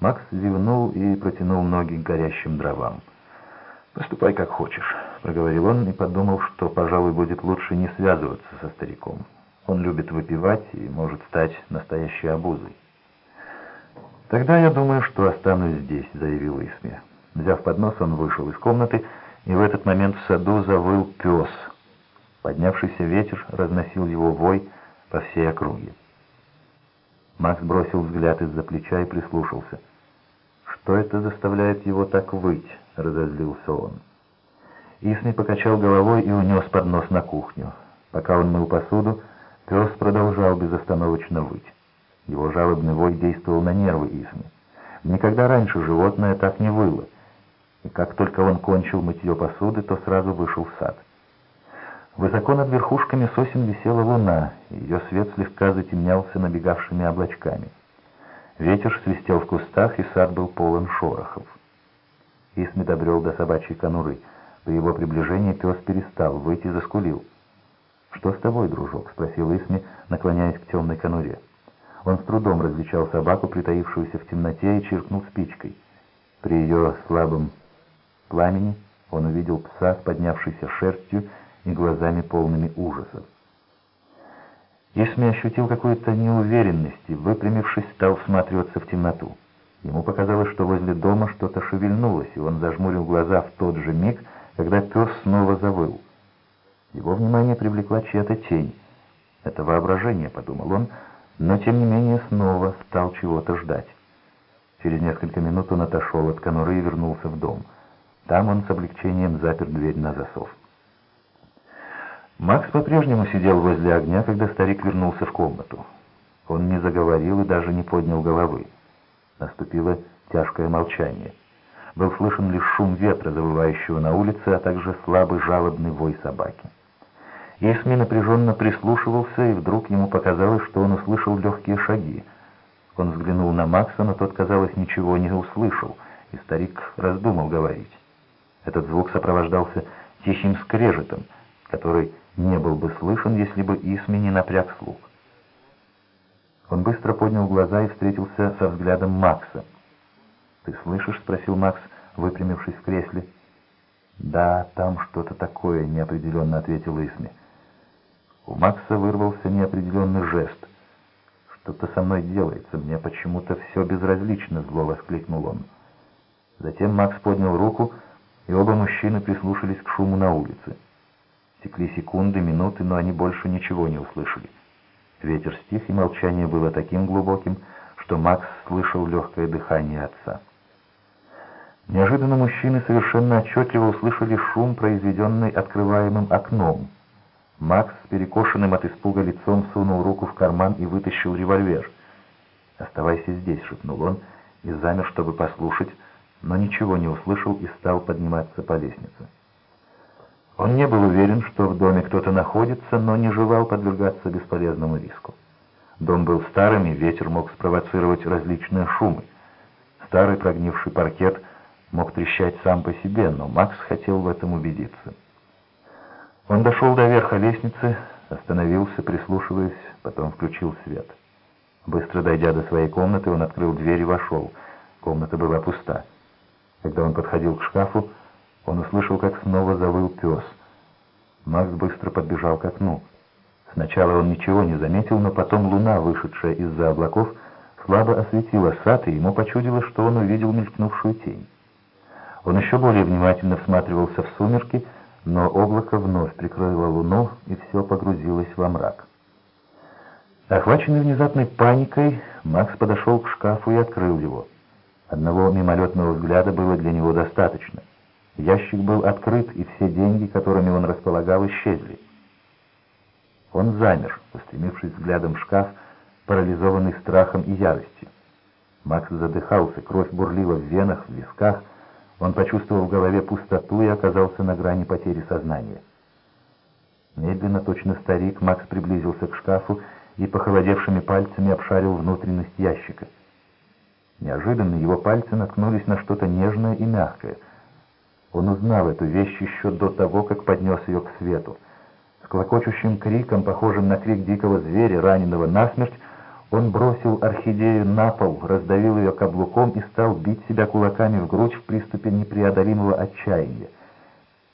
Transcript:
Макс зевнул и протянул ноги к горящим дровам. «Поступай как хочешь», — проговорил он и подумал, что, пожалуй, будет лучше не связываться со стариком. Он любит выпивать и может стать настоящей обузой. «Тогда я думаю, что останусь здесь», — заявил Исме. Взяв поднос, он вышел из комнаты, и в этот момент в саду завыл пес. Поднявшийся ветер разносил его вой по всей округе. Макс бросил взгляд из-за плеча и прислушался. «Что это заставляет его так выть?» — разозлился он. Исми покачал головой и унес поднос на кухню. Пока он мыл посуду, пес продолжал безостановочно выть. Его жалобный вой действовал на нервы Исми. Никогда раньше животное так не выло. И как только он кончил мытье посуды, то сразу вышел в сад. Высоко над верхушками сосен висела луна, и ее свет слегка затемнялся набегавшими облачками. Ветер свистел в кустах, и сад был полон шорохов. Исми добрел до собачьей конуры. При его приближении пес перестал, выйти заскулил. «Что с тобой, дружок?» — спросил Исми, наклоняясь к темной конуре. Он с трудом различал собаку, притаившуюся в темноте, и чиркнул спичкой. При ее слабом пламени он увидел пса с поднявшейся шерстью и глазами полными ужаса. Исми ощутил какую-то неуверенность и, выпрямившись, стал всматриваться в темноту. Ему показалось, что возле дома что-то шевельнулось, и он зажмурил глаза в тот же миг, когда пес снова завыл. Его внимание привлекла чья-то тень. «Это воображение», — подумал он, но тем не менее снова стал чего-то ждать. Через несколько минут он отошел от конуры и вернулся в дом. Там он с облегчением запер дверь на засов. Макс по-прежнему сидел возле огня, когда старик вернулся в комнату. Он не заговорил и даже не поднял головы. Наступило тяжкое молчание. Был слышен лишь шум ветра, завывающего на улице, а также слабый жалобный вой собаки. Исми напряженно прислушивался, и вдруг ему показалось, что он услышал легкие шаги. Он взглянул на Макса, но тот, казалось, ничего не услышал, и старик раздумал говорить. Этот звук сопровождался тихим скрежетом, который не был бы слышен, если бы Исми не напряг слух. Он быстро поднял глаза и встретился со взглядом Макса. «Ты слышишь?» — спросил Макс, выпрямившись в кресле. «Да, там что-то такое», — неопределенно ответил Исми. У Макса вырвался неопределенный жест. «Что-то со мной делается, мне почему-то все безразлично», — зло воскликнул он. Затем Макс поднял руку, и оба мужчины прислушались к шуму на улице. Текли секунды, минуты, но они больше ничего не услышали. Ветер стих, и молчание было таким глубоким, что Макс слышал легкое дыхание отца. Неожиданно мужчины совершенно отчетливо услышали шум, произведенный открываемым окном. Макс с перекошенным от испуга лицом сунул руку в карман и вытащил револьвер. «Оставайся здесь», — шепнул он, и замер, чтобы послушать, но ничего не услышал и стал подниматься по лестнице. Он не был уверен, что в доме кто-то находится, но не желал подвергаться бесполезному риску. Дом был старым, и ветер мог спровоцировать различные шумы. Старый прогнивший паркет мог трещать сам по себе, но Макс хотел в этом убедиться. Он дошел до верха лестницы, остановился, прислушиваясь, потом включил свет. Быстро дойдя до своей комнаты, он открыл дверь и вошел. Комната была пуста. Когда он подходил к шкафу, он услышал, как снова завыл пес. Макс быстро подбежал к окну. Сначала он ничего не заметил, но потом луна, вышедшая из-за облаков, слабо осветила сад, и ему почудилось, что он увидел мелькнувшую тень. Он еще более внимательно всматривался в сумерки, но облако вновь прикрыло луну, и все погрузилось во мрак. Охваченный внезапной паникой, Макс подошел к шкафу и открыл его. Одного мимолетного взгляда было для него достаточно — Ящик был открыт, и все деньги, которыми он располагал, исчезли. Он замер, устремившись взглядом в шкаф, парализованный страхом и яростью. Макс задыхался, кровь бурлила в венах, в висках. Он почувствовал в голове пустоту и оказался на грани потери сознания. Медленно, точно старик, Макс приблизился к шкафу и похолодевшими пальцами обшарил внутренность ящика. Неожиданно его пальцы наткнулись на что-то нежное и мягкое — он узнал эту вещь еще до того, как поднес ее к свету. С клокочущим криком, похожим на крик дикого зверя, раненого насмерть, Он бросил орхидею на пол, раздавил ее каблуком и стал бить себя кулаками в грудь в приступе непреодолимого отчаяния.